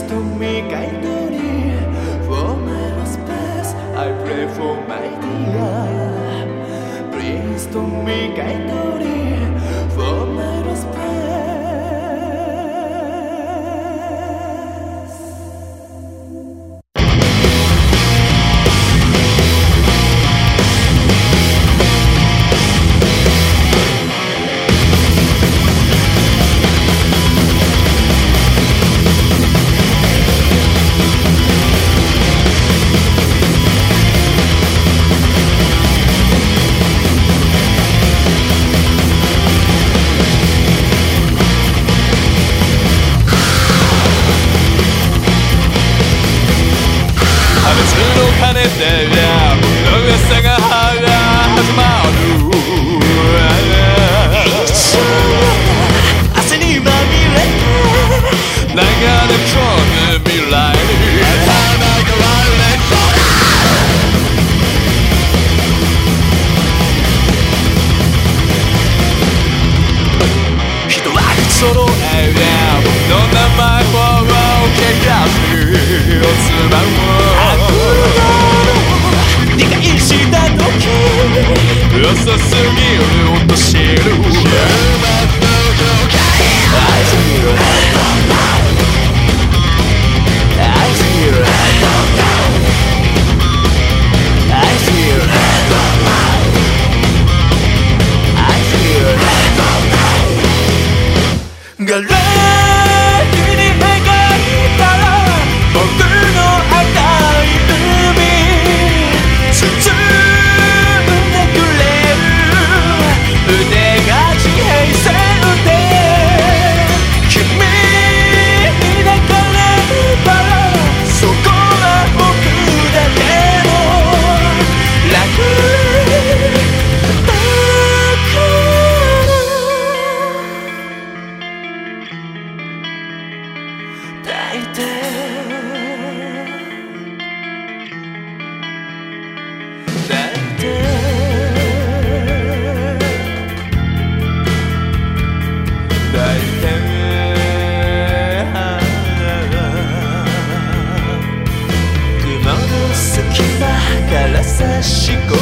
to me, guide me for my best. I pray for my am No number for all can grasp you おつまんを悪魔の理解した時遅すぎる落としる she goes.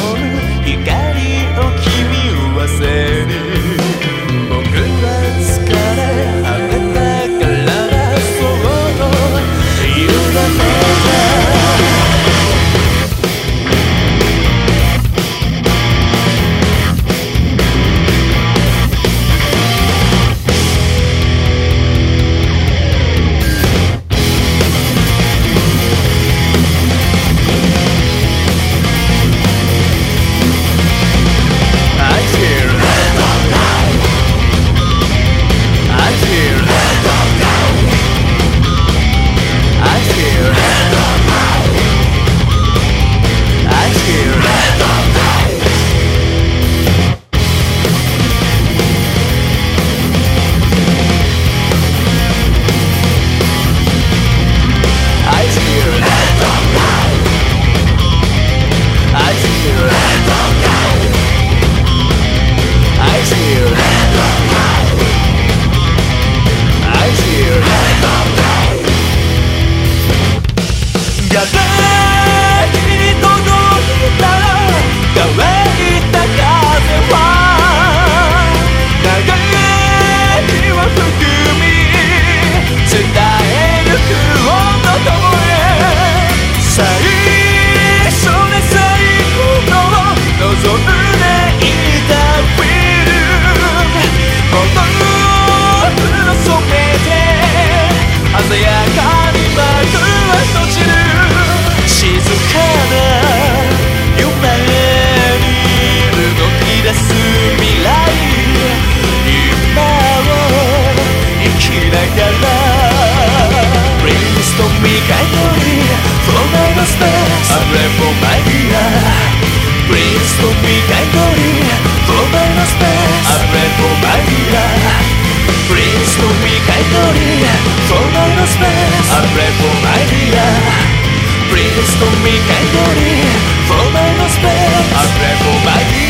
meus pés Aperto uma vida Cristo me cai glória Toma meus pés Aperto uma vida Cristo me cai glória Toma meus pés Aperto uma vida